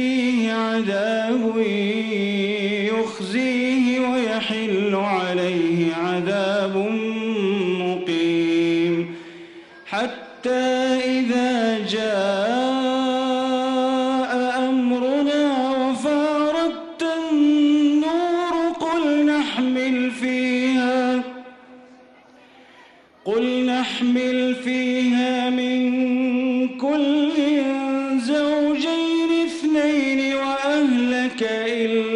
يأتيه عذاب يخزيه ويحل عليه عذاب مقيم. حتى إذا جاء أمرنا وفارت النور قل نحمل فيها قل نحمل فيها من كل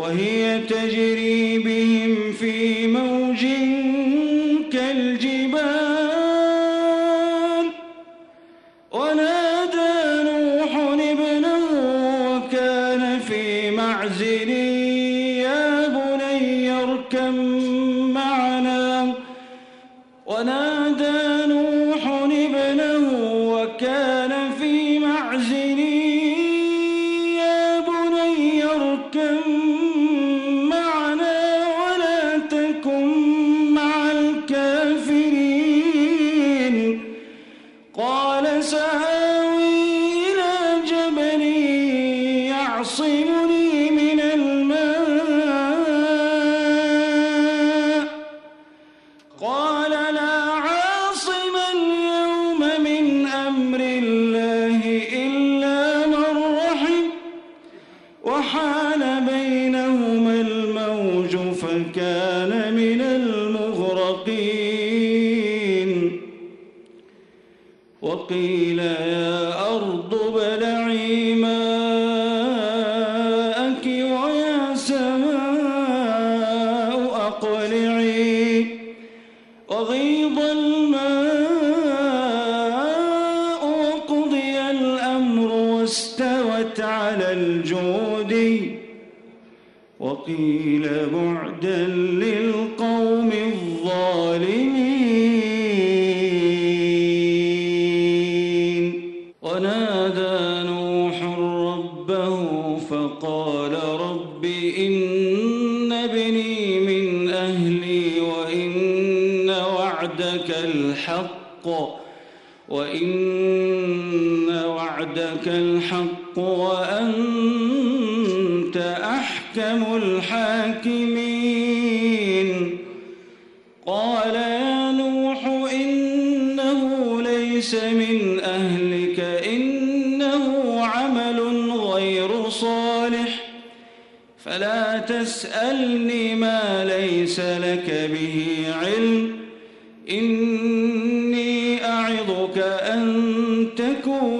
وهي تجري بهم وحال بينهما الموج فكان من المغرقين. وقيل يا أرض بلعي وقيل بعدا للقوم الظالمين. ونادى نوح ربه فقال رب إن ابني من أهلي وإن وعدك الحق وإن وعدك الحق وأنت أحكم الحاكمين. قال يا نوح إنه ليس من أهلك إنه عمل غير صالح. فلا تسألني ما ليس لك به علم. إني أعظك أن تكون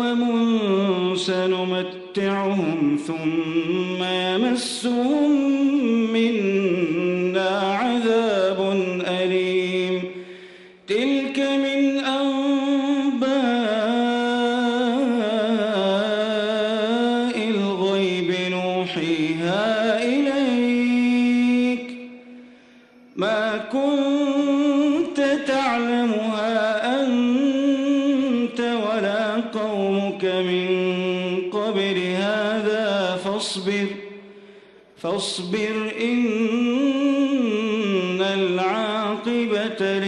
وأمم سنمتعهم ثم يمسهم منا عذاب أليم. تلك من أنباء الغيب نوحيها إليك. ما كنت فاصبر إن العاقبة